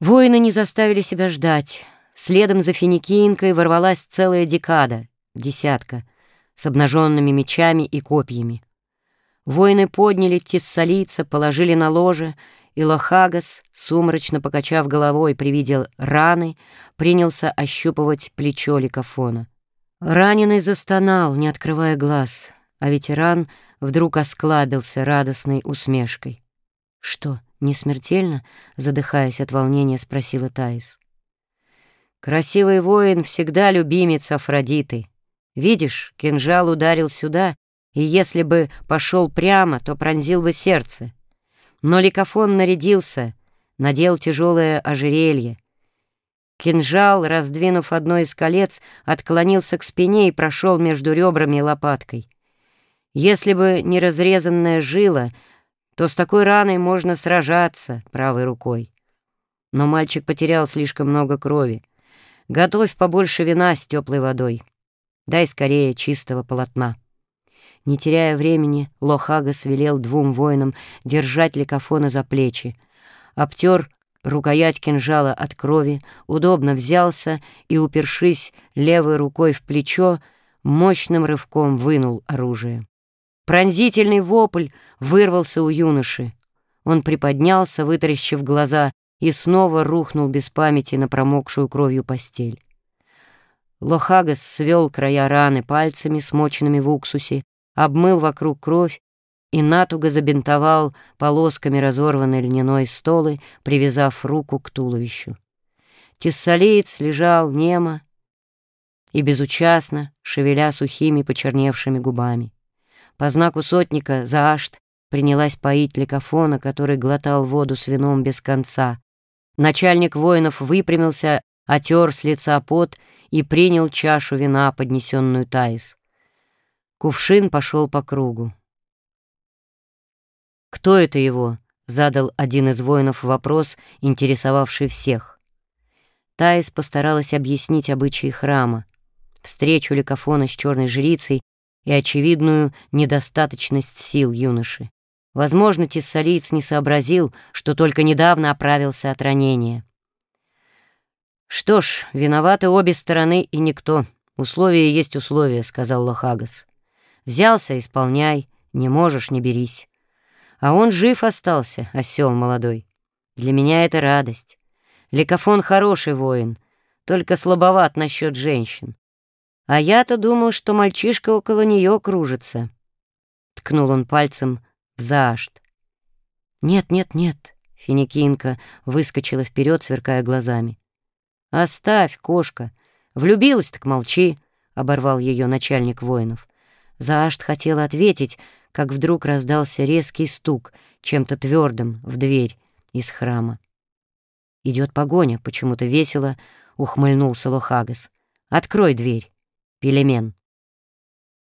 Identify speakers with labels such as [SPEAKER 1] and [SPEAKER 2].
[SPEAKER 1] Воины не заставили себя ждать. Следом за финикинкой ворвалась целая декада, десятка, с обнаженными мечами и копьями. Воины подняли тессалийца, положили на ложе, и Лохагас, сумрачно покачав головой при виде раны, принялся ощупывать плечо Ликофона. Раненый застонал, не открывая глаз, а ветеран вдруг осклабился радостной усмешкой. «Что, не смертельно?» — задыхаясь от волнения, спросила Таис. «Красивый воин всегда любимец Афродиты. Видишь, кинжал ударил сюда, и если бы пошел прямо, то пронзил бы сердце. Но Ликофон нарядился, надел тяжелое ожерелье. Кинжал, раздвинув одно из колец, отклонился к спине и прошел между ребрами и лопаткой. Если бы не разрезанная жила, то с такой раной можно сражаться правой рукой. Но мальчик потерял слишком много крови. Готовь побольше вина с теплой водой. Дай скорее чистого полотна. Не теряя времени, Лохагас велел двум воинам держать Ликофона за плечи. Обтер рукоять кинжала от крови, удобно взялся и, упершись левой рукой в плечо, мощным рывком вынул оружие. Пронзительный вопль вырвался у юноши. Он приподнялся, вытаращив глаза, и снова рухнул без памяти на промокшую кровью постель. Лохагас свел края раны пальцами, смоченными в уксусе, обмыл вокруг кровь и натуго забинтовал полосками разорванной льняной столы, привязав руку к туловищу. Тессалиец лежал немо и безучастно, шевеля сухими почерневшими губами. По знаку сотника Заашт принялась поить ликофона, который глотал воду с вином без конца. Начальник воинов выпрямился, отер с лица пот и принял чашу вина, поднесенную Таис. Кувшин пошел по кругу. «Кто это его?» — задал один из воинов вопрос, интересовавший всех. Таис постаралась объяснить обычаи храма, встречу Ликофона с черной жрицей и очевидную недостаточность сил юноши. Возможно, тессалиец не сообразил, что только недавно оправился от ранения. «Что ж, виноваты обе стороны и никто. Условия есть условия», — сказал Лохагас. «Взялся — исполняй, не можешь — не берись. А он жив остался, осел молодой. Для меня это радость. Ликофон хороший воин, только слабоват насчет женщин. А я-то думал, что мальчишка около нее кружится. Ткнул он пальцем в заашт. «Нет, нет, нет», — Финикинка выскочила вперед, сверкая глазами. «Оставь, кошка. Влюбилась, так молчи», — оборвал ее начальник воинов. Заашт хотела ответить, как вдруг раздался резкий стук чем-то твердым в дверь из храма. Идет погоня, почему-то весело ухмыльнулся Лохагас. «Открой дверь». Пелемен.